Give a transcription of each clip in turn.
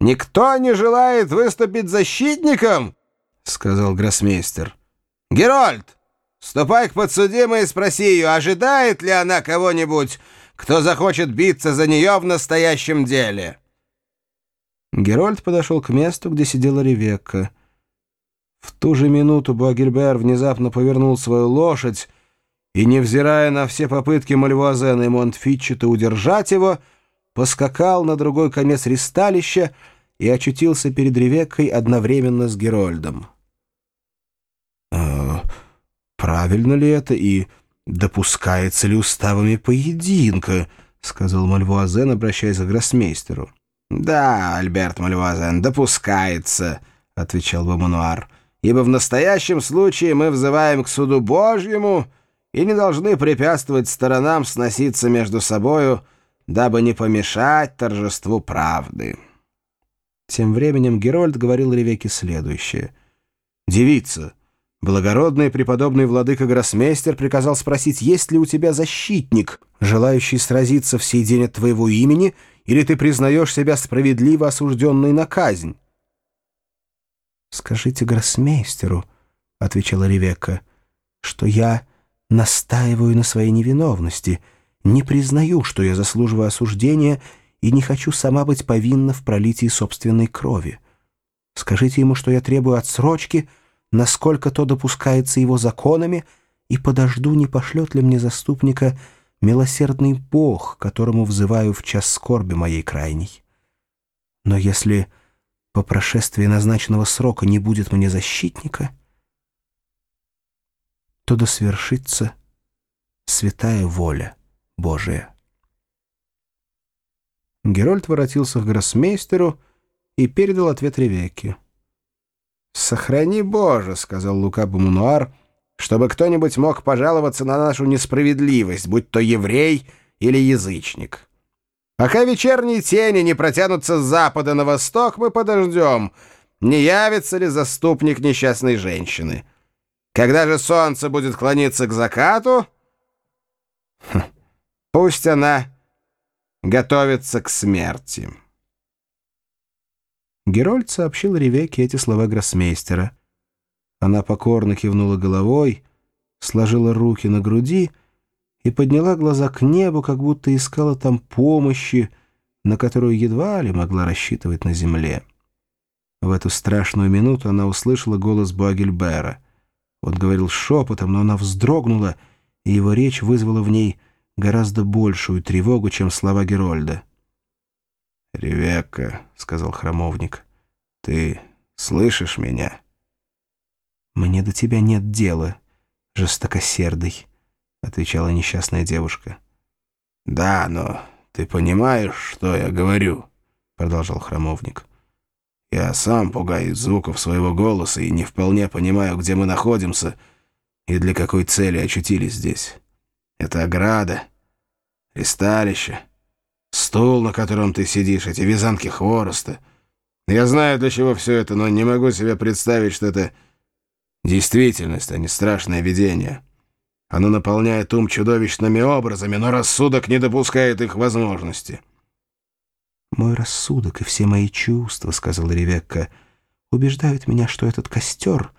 «Никто не желает выступить защитником?» — сказал гроссмейстер. «Герольд, ступай к подсудимой и спроси ее, ожидает ли она кого-нибудь, кто захочет биться за нее в настоящем деле». Герольд подошел к месту, где сидела Ревекка. В ту же минуту Буагильбер внезапно повернул свою лошадь и, невзирая на все попытки Мальвуазена и Монтфитчета удержать его, поскакал на другой конец ристалища и очутился перед Ревеккой одновременно с Герольдом. «Э, «Правильно ли это и допускается ли уставами поединка?» — сказал Мальвуазен, обращаясь к гроссмейстеру. «Да, Альберт Мальвуазен, допускается», — отвечал Бомануар, «ибо в настоящем случае мы взываем к суду Божьему и не должны препятствовать сторонам сноситься между собою, дабы не помешать торжеству правды». Тем временем Герольд говорил Ревеке следующее. «Девица, благородный преподобный владыка Гроссмейстер приказал спросить, есть ли у тебя защитник, желающий сразиться в сей день от твоего имени, или ты признаешь себя справедливо осужденной на казнь?» «Скажите гроссмейстеру», — отвечала Ревекка, — «что я настаиваю на своей невиновности, не признаю, что я заслуживаю осуждения и не хочу сама быть повинна в пролитии собственной крови. Скажите ему, что я требую отсрочки, насколько то допускается его законами, и подожду, не пошлет ли мне заступника милосердный Бог, которому взываю в час скорби моей крайней. Но если по прошествии назначенного срока не будет мне защитника, то да свершится святая воля Божия. Герольд воротился к гроссмейстеру и передал ответ Ревекке. «Сохрани, Боже!» — сказал Лука Бумунуар — чтобы кто-нибудь мог пожаловаться на нашу несправедливость, будь то еврей или язычник. Пока вечерние тени не протянутся с запада на восток, мы подождем, не явится ли заступник несчастной женщины. Когда же солнце будет клониться к закату, пусть она готовится к смерти. Герольд сообщил Ревекке эти слова гроссмейстера. Она покорно кивнула головой, сложила руки на груди и подняла глаза к небу, как будто искала там помощи, на которую едва ли могла рассчитывать на земле. В эту страшную минуту она услышала голос Буагельбера. Он говорил шепотом, но она вздрогнула, и его речь вызвала в ней гораздо большую тревогу, чем слова Герольда. «Ревекка», — сказал храмовник, — «ты слышишь меня?» «Мне до тебя нет дела, жестокосердый», — отвечала несчастная девушка. «Да, но ты понимаешь, что я говорю?» — продолжал храмовник. «Я сам пугаюсь звуков своего голоса и не вполне понимаю, где мы находимся и для какой цели очутились здесь. Это ограда, ристалище, стул, на котором ты сидишь, эти вязанки хвороста. Я знаю, для чего все это, но не могу себе представить, что это Действительность, а не страшное видение. Оно наполняет ум чудовищными образами, но рассудок не допускает их возможности. «Мой рассудок и все мои чувства, — сказала Ревекка, — убеждают меня, что этот костер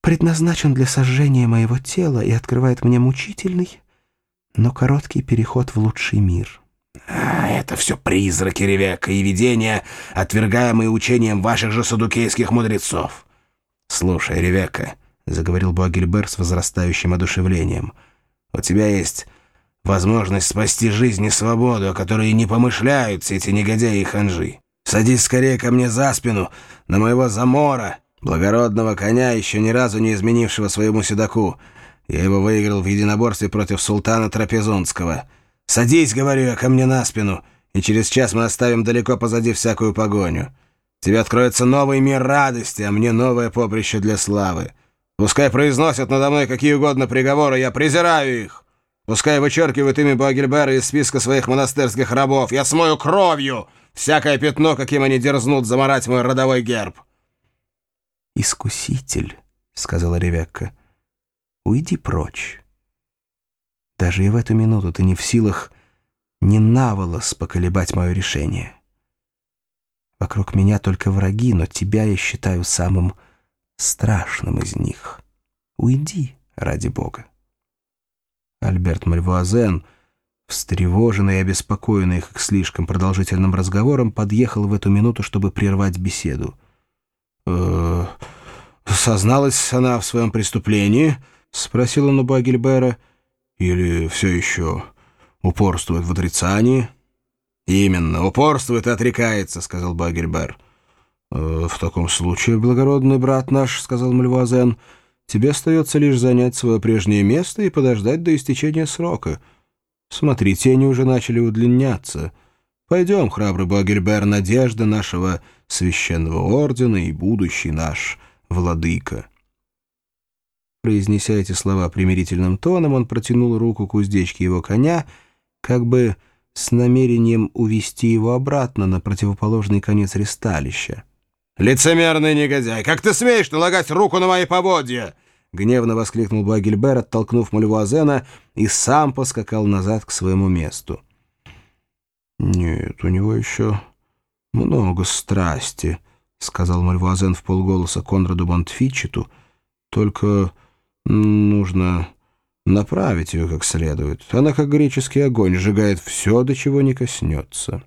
предназначен для сожжения моего тела и открывает мне мучительный, но короткий переход в лучший мир». А, это все призраки Ревекка и видения, отвергаемые учением ваших же садукейских мудрецов. «Слушай, Ревекка», — заговорил Буагильбер с возрастающим одушевлением, «у тебя есть возможность спасти жизнь и свободу, о которой не помышляют все эти негодяи и ханжи. Садись скорее ко мне за спину, на моего замора, благородного коня, еще ни разу не изменившего своему седаку. Я его выиграл в единоборстве против султана Трапезунского. Садись, говорю я, ко мне на спину, и через час мы оставим далеко позади всякую погоню». Тебе откроется новый мир радости, а мне новое поприще для славы. Пускай произносят надо мной какие угодно приговоры, я презираю их. Пускай вычеркивают имя Багельбера из списка своих монастырских рабов. Я смою кровью всякое пятно, каким они дерзнут заморать мой родовой герб. «Искуситель», — сказала Ревекка, — «уйди прочь. Даже и в эту минуту ты не в силах ни наволос поколебать мое решение». Вокруг меня только враги, но тебя я считаю самым страшным из них. Уйди, ради бога. Альберт Мальвуазен, встревоженный и обеспокоенный их слишком продолжительным разговором, подъехал в эту минуту, чтобы прервать беседу. «Э созналась она в своем преступлении?» — спросил он у Багельбера. «Или все еще упорствует в отрицании?» «Именно, упорствует и отрекается», — сказал Багельбер. «Э, «В таком случае, благородный брат наш», — сказал Мальвуазен, — «тебе остается лишь занять свое прежнее место и подождать до истечения срока. Смотри, тени уже начали удлиняться. Пойдем, храбрый Багельбер, надежда нашего священного ордена и будущий наш владыка». Произнеся эти слова примирительным тоном, он протянул руку к уздечке его коня, как бы с намерением увести его обратно на противоположный конец ресталища. «Лицемерный негодяй! Как ты смеешь налагать руку на мои поводья?» Гневно воскликнул Багельбер, оттолкнув Мальвуазена, и сам поскакал назад к своему месту. «Нет, у него еще много страсти», — сказал Мальвуазен в полголоса Конраду Монтфичету. «Только нужно направить ее как следует. Она, как греческий огонь, сжигает все, до чего не коснется.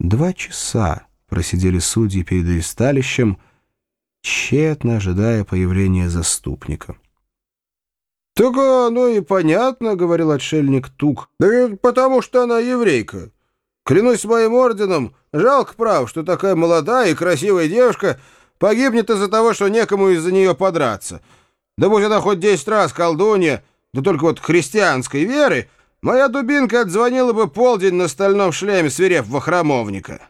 Два часа просидели судьи перед аресталищем, тщетно ожидая появления заступника. — Так оно и понятно, — говорил отшельник Тук, — да потому что она еврейка. Клянусь моим орденом, жалко, прав, что такая молодая и красивая девушка погибнет из-за того, что некому из-за нее подраться. Да будь она хоть десять раз колдунья, да только вот христианской веры, моя дубинка отзвонила бы полдень на стальном шлеме, свирев во храмовника».